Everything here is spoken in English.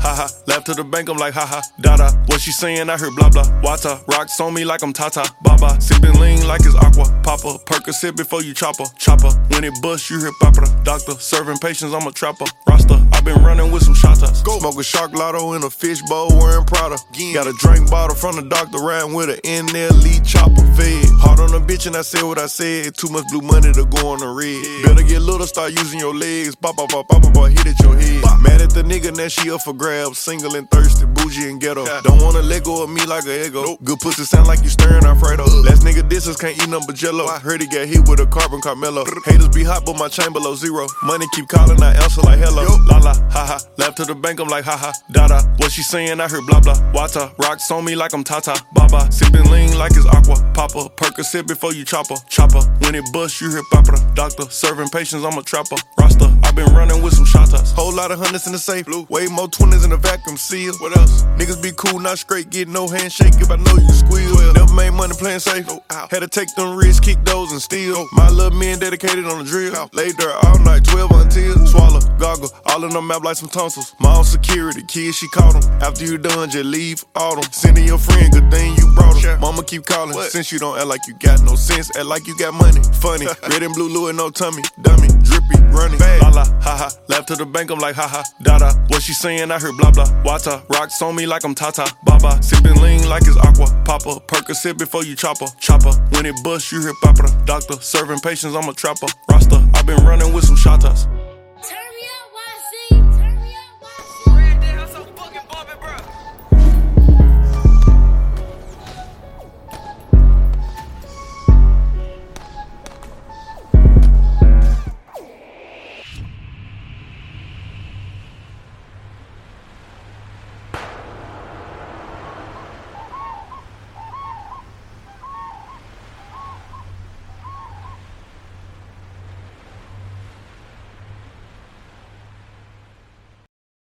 ha ha. Left to the bank, I'm like, ha ha, da da. What she saying, I heard blah blah. Wata, rocks on me like I'm Tata, Baba. Sipping lean like it's aqua. Papa, Percocet before you chopper, chopper. When it bust, you hear papa. Doctor, serving patients, I'm a trapper. Roster, i been running with some shotas. A shark lotto in a fishbowl wearing Prada. Got a drink bottle from the doctor, riding with an NLE Choppa fed. Hard on a bitch, and I said what I said. Too much blue money to go on the red. Better get little, start using your legs. Pop, pop, pop, pop, pop, hit at your head. Mad at the nigga, now she up for grabs. Single and thirsty, bougie and ghetto. Don't wanna let go of me like a ego. Good pussy sound like you stirring Alfredo. Last nigga distance can't eat nothing but jello. Heard he got hit with a carbon Carmelo. Haters be hot, but my chain below zero. Money keep calling, I answer like hello. La la, To the bank, I'm like haha, ha. Da da. What she saying, I heard blah blah. Wata, rocks on me like I'm Tata. Baba, sipping lean like it's aqua. Papa, Percocet before you chopper. Chopper, when it bust, you hear papa. Doctor, serving patients, I'm a trapper. Roster, i been running with some shotas. Whole lot of hundreds in the safe. Blue. Way more twenties in the vacuum seal. What else? Niggas be cool, not straight. Get no handshake if I know you squeal. Never made money playing safe. Oh, no, Had to take them risks, kick those and steal. Oh. My little men dedicated on the drill. Laid there all night, 12 until. Swallow, all in the map like some tonsils. My own security, kids, she caught them. After you done, just leave all them. Sending your friend, good thing you brought them. Mama keep calling. Since you don't act like you got no sense, act like you got money. Funny, red and blue Louis, no tummy. Dummy, drippy, running. La la, ha ha. Left to the bank, I'm like, ha ha. Da da. What she saying, I heard blah blah. Wata, rocks on me like I'm Tata. Baba, sipping lean like it's aqua. Papa, Percocet before you chopper. Chopper, when it bust, you hear papa. Doctor, serving patients, I'm a trapper. Roster, i been running with some shotas.